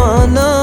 জানা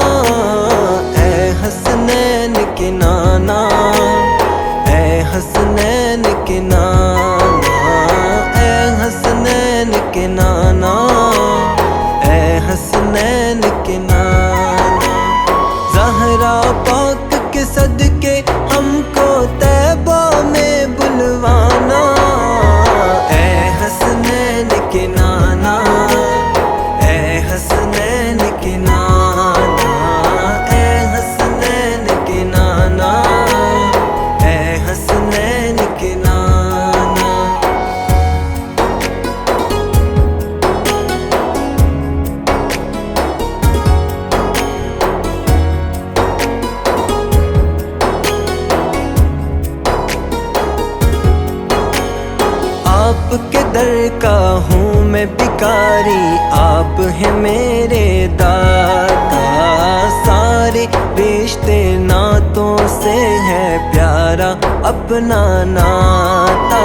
در کا ہوں میں بکاری، آپ ہیں میرے دادا۔ سارے رشتے نعتوں سے ہے پیارا اپنا ناتا۔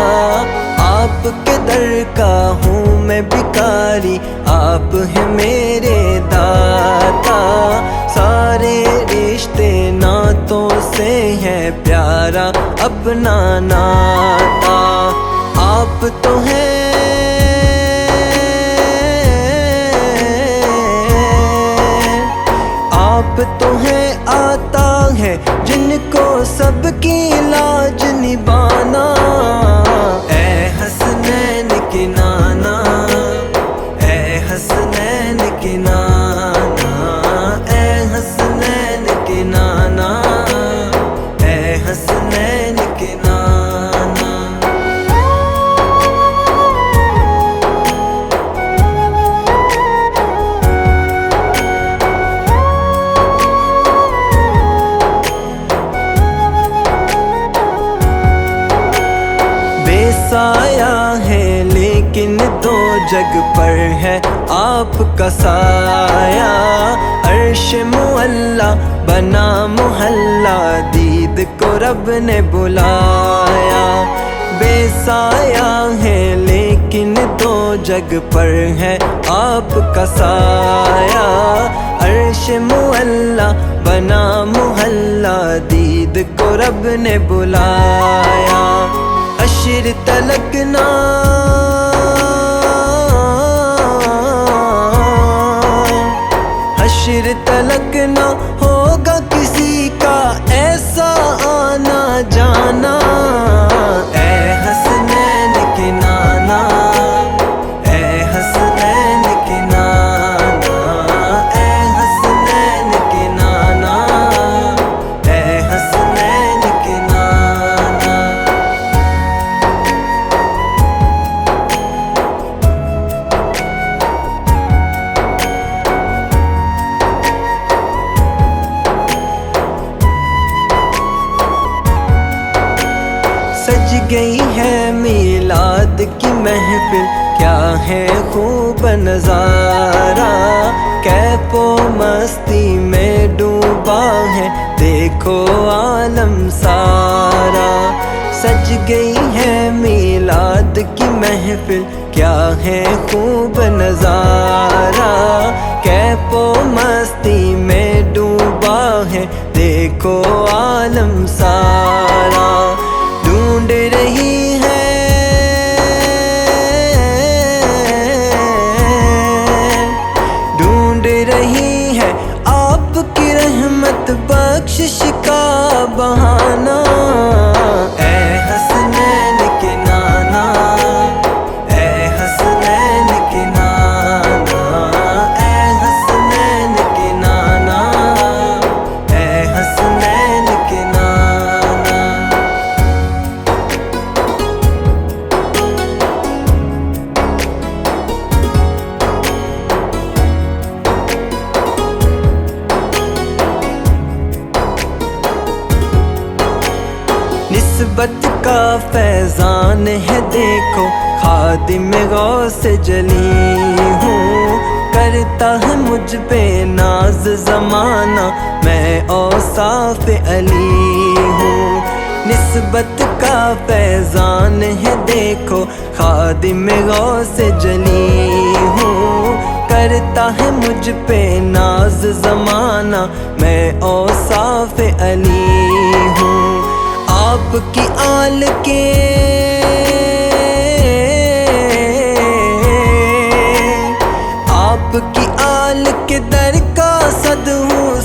آپ کے در کا ہوں میں بکاری، آپ ہیں میرے دادا۔ سارے رشتے نعتوں سے ہے پیارا اپنا ناتا۔ آپ تو ہیں آپ تو ہیں آتا ہے جن کو سب کی لاج نبا سایہ ہے، لیکن دو جگ پر ہے آپ کا سایہ۔ عرش معلہ بنا محلہ، دید کو رب نے بلایا۔ بے سایہ ہے، لیکن دو جگ پر ہے آپ کا سایہ۔ عرش معلہ بنا محلہ، دید کو رب نے بلایا۔ پھر تلکنا حشر تلکنا ہوگا کسی کا ایسا آنا جانا گئی ہے میلاد کی محفل، کیا ہے خوب نظارہ؟ کیپ و مستی میں ڈوبا ہے، دیکھو عالم سارا۔ سج گئی ہے میلاد کی محفل، کیا ہے خوب نظارہ؟ کیپ و مستی میں ڈوبا ہے، دیکھو عالم رحمت بخشش کا بہانا نسبت کا فیضان ہے، دیکھو، خادم غوث جلی ہوں۔ کرتا ہے مجھ پہ ناز زمانہ، میں اوصاف علی ہوں۔ نسبت کا فیضان ہے، دیکھو، خادم غوث جلی ہوں۔ کرتا ہے مجھ پہ ناز زمانہ، میں اوصاف علی آپ کی آل کے آپ کی آل کے در کا صد ہوں